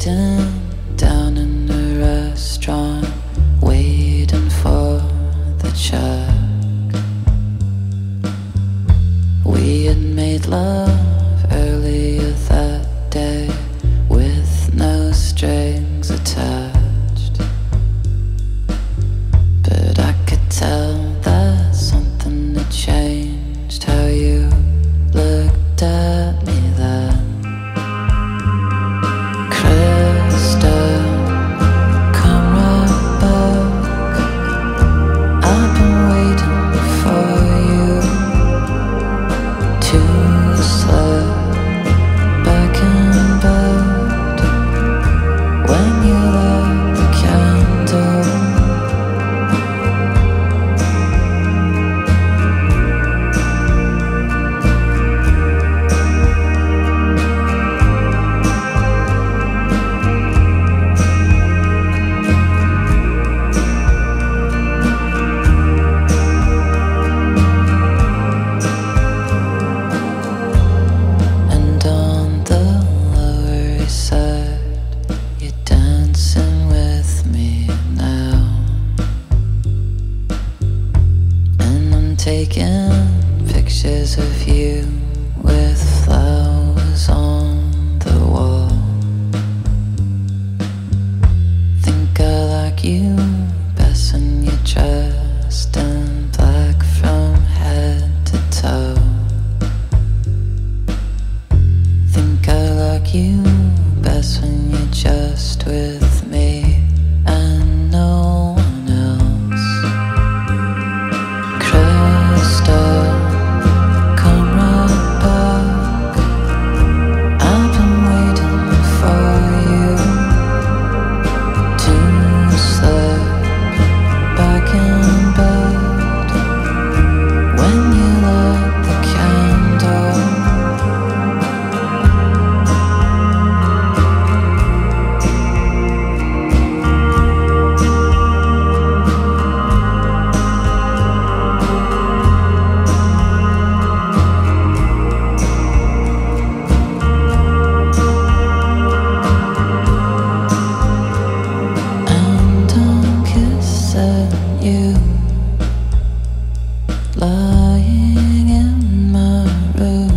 down in the restaurant waiting for the check. We had made love. of you with flowers on the wall. Like you, passing your chest. you lying in my room.